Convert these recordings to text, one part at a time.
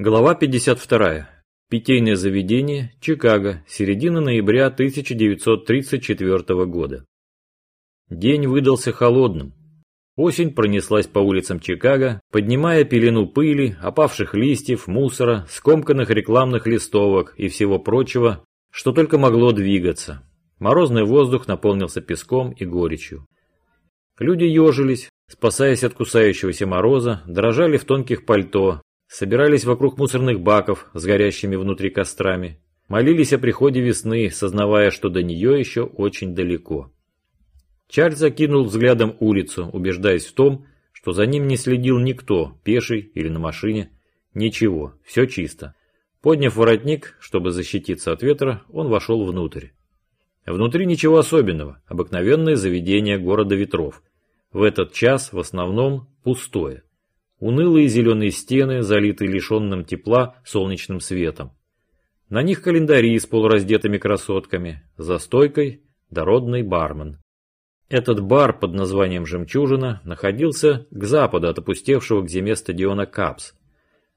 Глава 52. Питейное заведение, Чикаго, середина ноября 1934 года. День выдался холодным. Осень пронеслась по улицам Чикаго, поднимая пелену пыли, опавших листьев, мусора, скомканных рекламных листовок и всего прочего, что только могло двигаться. Морозный воздух наполнился песком и горечью. Люди ежились, спасаясь от кусающегося мороза, дрожали в тонких пальто, собирались вокруг мусорных баков с горящими внутри кострами, молились о приходе весны, сознавая, что до нее еще очень далеко. Чарльз закинул взглядом улицу, убеждаясь в том, что за ним не следил никто, пеший или на машине. Ничего, все чисто. Подняв воротник, чтобы защититься от ветра, он вошел внутрь. Внутри ничего особенного, обыкновенное заведение города ветров. В этот час в основном пустое. Унылые зеленые стены, залитые лишенным тепла солнечным светом. На них календари с полураздетыми красотками, за стойкой дородный бармен. Этот бар под названием «Жемчужина» находился к западу от опустевшего к зиме стадиона Капс.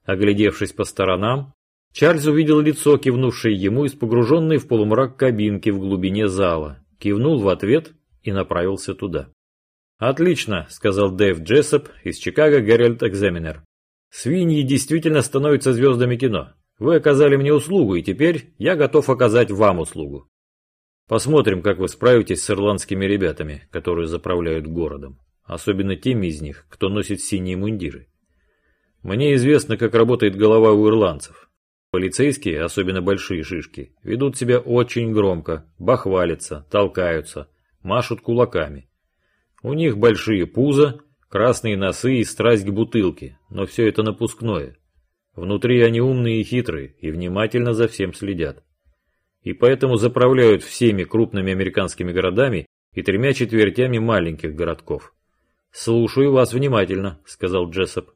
Оглядевшись по сторонам, Чарльз увидел лицо, кивнувшее ему из погруженной в полумрак кабинки в глубине зала, кивнул в ответ и направился туда. «Отлично», — сказал Дэйв Джессоп из Чикаго Геральт Экзаменер. «Свиньи действительно становятся звездами кино. Вы оказали мне услугу, и теперь я готов оказать вам услугу. Посмотрим, как вы справитесь с ирландскими ребятами, которые заправляют городом. Особенно теми из них, кто носит синие мундиры. Мне известно, как работает голова у ирландцев. Полицейские, особенно большие шишки, ведут себя очень громко, бахвалятся, толкаются, машут кулаками. У них большие пузо, красные носы и страсть к бутылке, но все это напускное. Внутри они умные и хитрые, и внимательно за всем следят. И поэтому заправляют всеми крупными американскими городами и тремя четвертями маленьких городков. «Слушаю вас внимательно», — сказал Джессоп.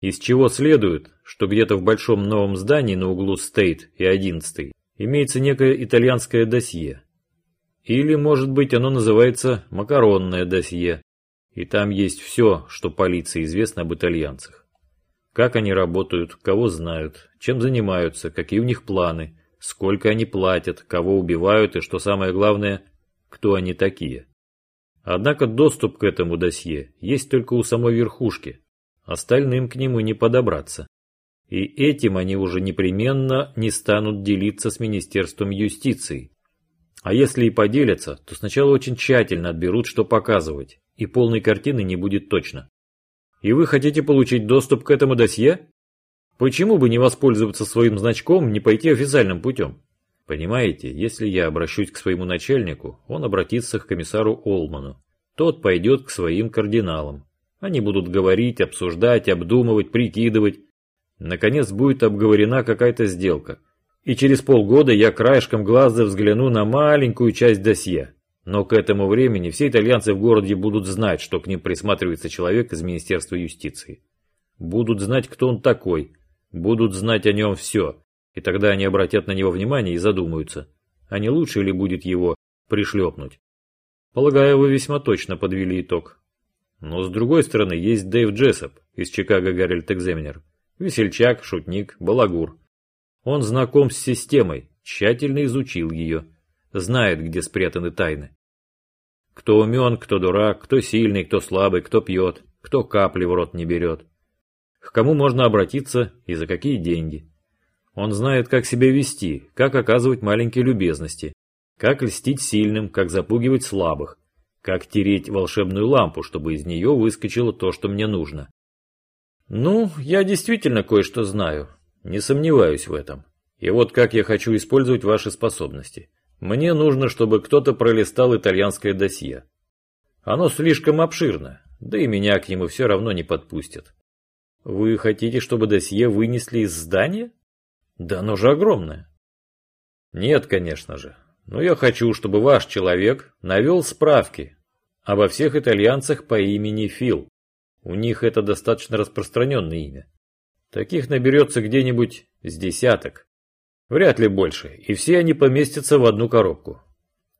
«Из чего следует, что где-то в большом новом здании на углу Стейт и 11 имеется некое итальянское досье, или, может быть, оно называется «макаронное досье», и там есть все, что полиции известно об итальянцах. Как они работают, кого знают, чем занимаются, какие у них планы, сколько они платят, кого убивают и, что самое главное, кто они такие. Однако доступ к этому досье есть только у самой верхушки, остальным к нему не подобраться. И этим они уже непременно не станут делиться с Министерством юстиции, а если и поделятся, то сначала очень тщательно отберут, что показывать, и полной картины не будет точно. И вы хотите получить доступ к этому досье? Почему бы не воспользоваться своим значком, не пойти официальным путем? Понимаете, если я обращусь к своему начальнику, он обратится к комиссару Олману. Тот пойдет к своим кардиналам. Они будут говорить, обсуждать, обдумывать, прикидывать. Наконец будет обговорена какая-то сделка и через полгода я краешком глаза взгляну на маленькую часть досье. Но к этому времени все итальянцы в городе будут знать, что к ним присматривается человек из Министерства юстиции. Будут знать, кто он такой, будут знать о нем все, и тогда они обратят на него внимание и задумаются, а не лучше ли будет его пришлепнуть. Полагаю, вы весьма точно подвели итог. Но с другой стороны, есть Дэйв Джессоп из Чикаго Гарольд Экзаменер. Весельчак, шутник, балагур. Он знаком с системой, тщательно изучил ее, знает, где спрятаны тайны. Кто умен, кто дурак, кто сильный, кто слабый, кто пьет, кто капли в рот не берет. К кому можно обратиться и за какие деньги. Он знает, как себя вести, как оказывать маленькие любезности, как льстить сильным, как запугивать слабых, как тереть волшебную лампу, чтобы из нее выскочило то, что мне нужно. Ну, я действительно кое-что знаю, не сомневаюсь в этом. И вот как я хочу использовать ваши способности. Мне нужно, чтобы кто-то пролистал итальянское досье. Оно слишком обширно, да и меня к нему все равно не подпустят. Вы хотите, чтобы досье вынесли из здания? Да оно же огромное. Нет, конечно же. Но я хочу, чтобы ваш человек навел справки обо всех итальянцах по имени Фил. У них это достаточно распространенное имя. Таких наберется где-нибудь с десяток. Вряд ли больше, и все они поместятся в одну коробку.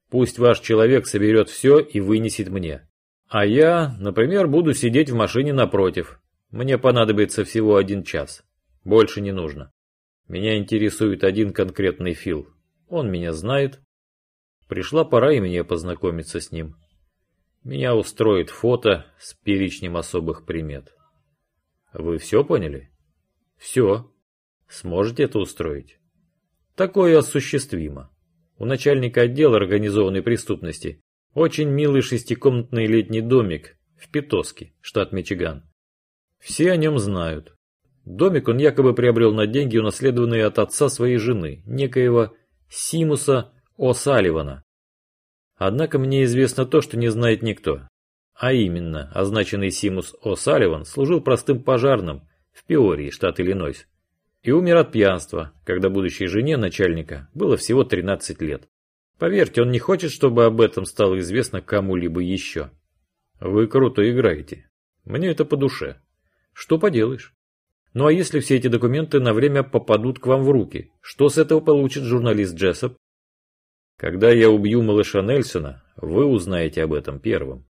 Пусть ваш человек соберет все и вынесет мне. А я, например, буду сидеть в машине напротив. Мне понадобится всего один час. Больше не нужно. Меня интересует один конкретный Фил. Он меня знает. Пришла пора и мне познакомиться с ним. Меня устроит фото с перечнем особых примет. Вы все поняли? Все. Сможете это устроить? Такое осуществимо. У начальника отдела организованной преступности очень милый шестикомнатный летний домик в Питоске, штат Мичиган. Все о нем знают. Домик он якобы приобрел на деньги, унаследованные от отца своей жены, некоего Симуса О'Салливана. Однако мне известно то, что не знает никто. А именно, означенный Симус О'Салливан служил простым пожарным в Пиории, штат Иллинойс. И умер от пьянства, когда будущей жене начальника было всего 13 лет. Поверьте, он не хочет, чтобы об этом стало известно кому-либо еще. Вы круто играете. Мне это по душе. Что поделаешь? Ну а если все эти документы на время попадут к вам в руки, что с этого получит журналист Джессоп? Когда я убью малыша Нельсона, вы узнаете об этом первым.